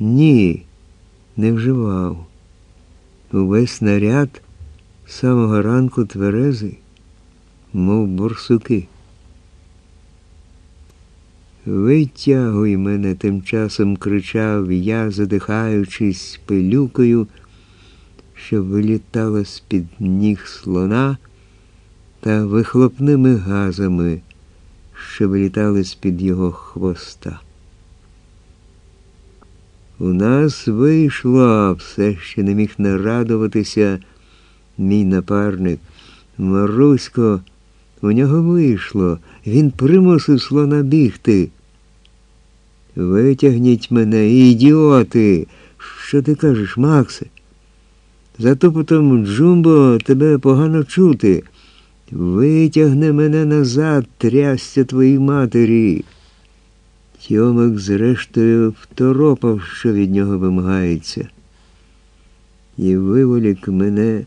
Ні, не вживав. Увесь наряд з самого ранку тверезий, мов борсуки. Витягуй мене тим часом кричав я, задихаючись пилюкою, що вилітала з-під ніг слона та вихлопними газами, що вилітали з-під його хвоста. У нас вийшло, все ще не міг нарадуватися мій напарник. Марусько, у нього вийшло, він примусив слона бігти. Витягніть мене, ідіоти. Що ти кажеш, Максе? За топотом Джумбо тебе погано чути. Витягни мене назад, трясся твоїй матері. Тьомик, зрештою, второпав, що від нього вимагається, і виволік мене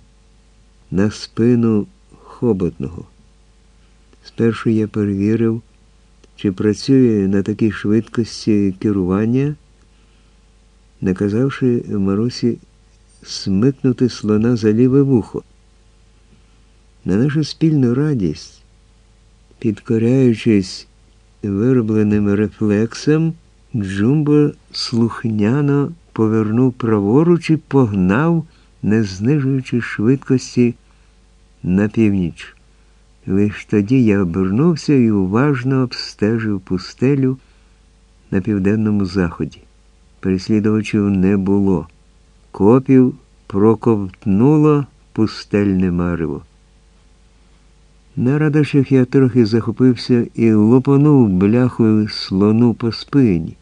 на спину хоботного. Спершу я перевірив, чи працює на такій швидкості керування, наказавши Марусі смикнути слона за ліве вухо. На нашу спільну радість, підкоряючись виробленим рефлексом, Джумбо слухняно повернув праворуч і погнав, не знижуючи швидкості на північ. Лиш тоді я обернувся і уважно обстежив пустелю на південному заході. Переслідувачів не було. Копів проковтнуло пустельне марево. На радощах я трохи захопився і лопанув бляхою слону по спині.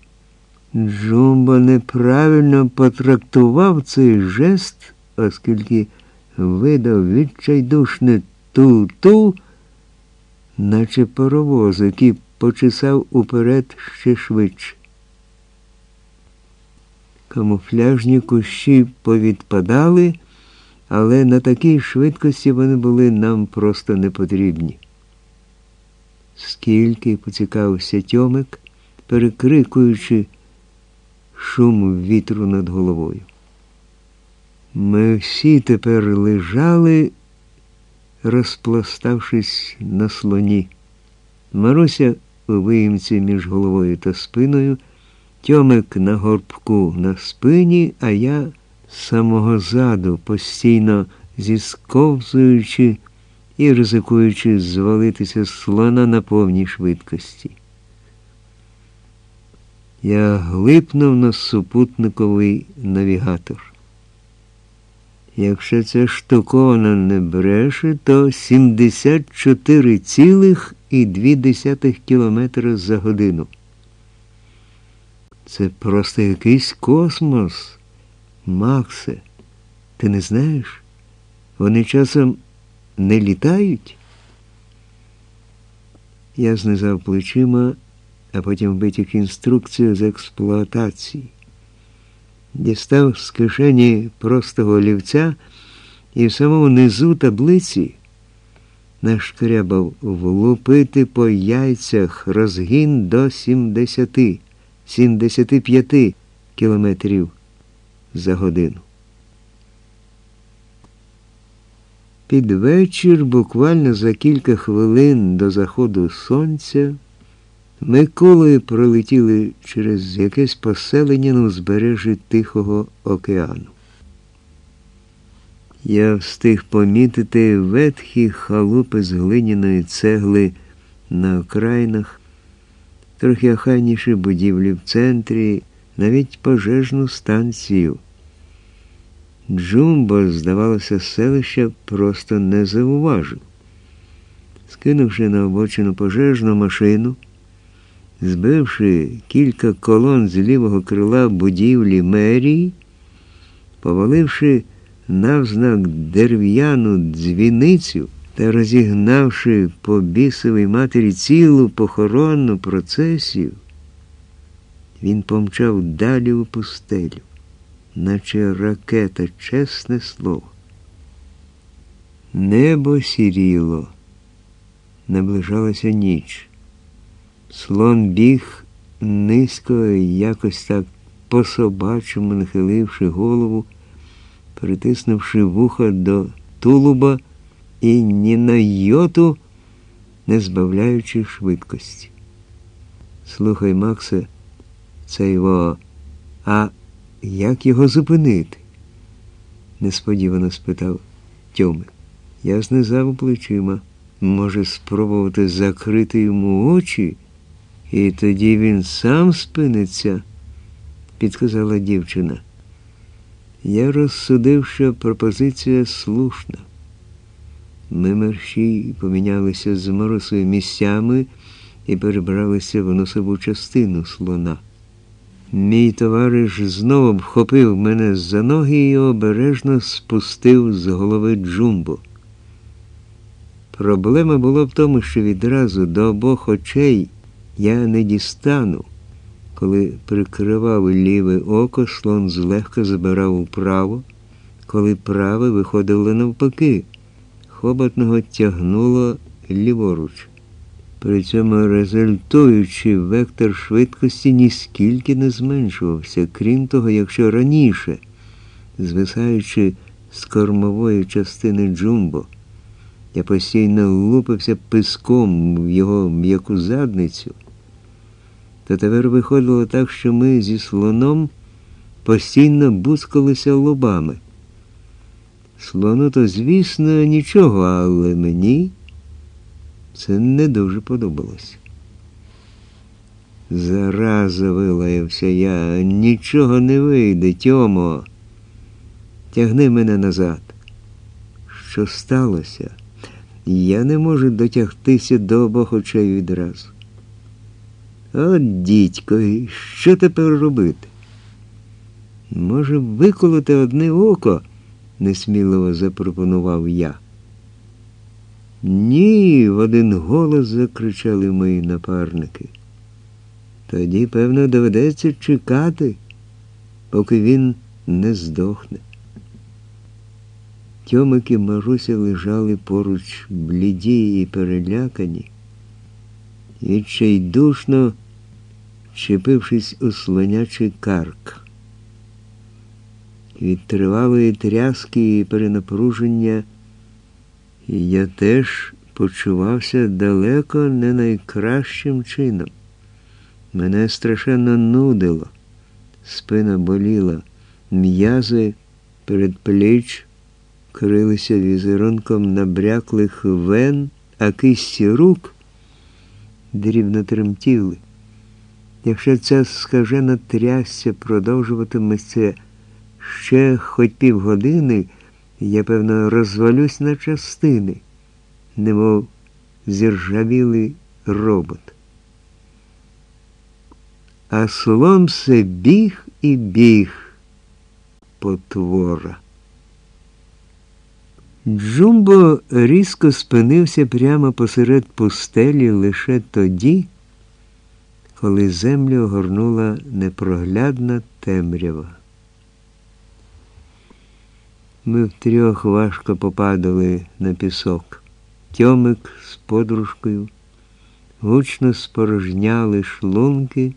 Джумба неправильно потрактував цей жест, оскільки видав відчайдушне ту-ту, наче паровоз, який почесав уперед ще швидше. Камуфляжні кущі повідпадали але на такій швидкості вони були нам просто не потрібні. Скільки поцікавився Тьомик, перекрикуючи шум вітру над головою. Ми всі тепер лежали, розпластавшись на слоні. Маруся у виїмці між головою та спиною, Тьомик на горбку на спині, а я самого заду, постійно зісковзуючи і ризикуючи звалитися з слона на повній швидкості. Я глипнув на супутниковий навігатор. Якщо ця штукована не бреше, то 74,2 кілометри за годину. Це просто якийсь космос. Максе, ти не знаєш? Вони часом не літають? Я знизав плечима, а потім витяг інструкцію з експлуатації. Дістав з кишені простого олівця і в самому низу таблиці нашкрябав влупити по яйцях розгін до 70, 75 кілометрів за годину. Під вечір, буквально за кілька хвилин до заходу сонця, ми колою пролетіли через якесь поселення на узбережжі Тихого океану. Я встиг помітити ветхі халупи з глиняної цегли на окраїнах, трохи охайніші будівлі в центрі, навіть пожежну станцію. Джумбо, здавалося, селища просто не зауважив. Скинувши на обочину пожежну машину, збивши кілька колон з лівого крила будівлі мерії, поваливши навзнак дерев'яну дзвіницю та розігнавши по бісовій матері цілу похоронну процесію, він помчав далі у пустелю наче ракета, чесне слово. Небо сіріло, наближалася ніч. Слон біг низько якось так по собачому нахиливши голову, притиснувши вуха до тулуба і ні на йоту не збавляючи швидкості. Слухай, Максе, це його, а як його зупинити? несподівано спитав Тьомик. Я знизав плечима. Може, спробувати закрити йому очі, і тоді він сам спиниться, підказала дівчина. Я розсудив, що пропозиція слушна. Ми мерщій помінялися з Моросою місцями і перебралися в носову частину слона. Мій товариш знову вхопив мене за ноги і обережно спустив з голови джумбу. Проблема була в тому, що відразу до обох очей я не дістану. Коли прикривав ліве око, слон злегка забирав управо, коли праве виходило навпаки, хоботного тягнуло ліворуч. При цьому результуючи вектор швидкості ніскільки не зменшувався, крім того, якщо раніше, звисаючи з кормової частини джумбо, я постійно лупився писком в його м'яку задницю, то тепер виходило так, що ми зі слоном постійно бускалися лобами. Слону то, звісно, нічого, але мені це не дуже подобалось. Зараза вилаявся я, нічого не вийде, Тьомо. Тягни мене назад. Що сталося? Я не можу дотягтися до обох очей відразу. От, дідько, що тепер робити? Може, виколоти одне око? несміливо запропонував я. Ні, в один голос закричали мої напарники. Тоді, певно, доведеться чекати, поки він не здохне. Тьомик і Маруся лежали поруч бліді і перелякані, відчайдушно вчепившись у слонячий карк. Від тривалої тряски і перенапруження я теж почувався далеко не найкращим чином. Мене страшенно нудило, спина боліла, м'язи перед пліч крилися візерунком набряклих вен, а кисті рук дрібно тремтіли. Якщо ця скажена трясся продовжуватиметься ще хоч півгодини, я, певно, розвалюсь на частини, немов зіржавілий робот. А слон все біг і біг потвора. Джумбо різко спинився прямо посеред пустелі лише тоді, коли землю огорнула непроглядна темрява. Ми втрьох важко попадали на пісок. Тьомик з подружкою гучно спорожняли шлунки,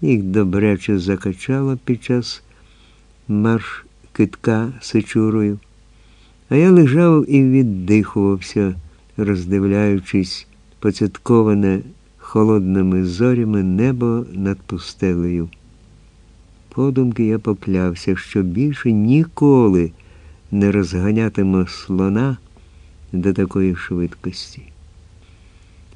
їх добряче закачало під час марш китка сечурою. А я лежав і віддихувався, роздивляючись поцятковане холодними зорями небо над пустелею. Подумки я поклявся, що більше ніколи не розганятиме слона до такої швидкості.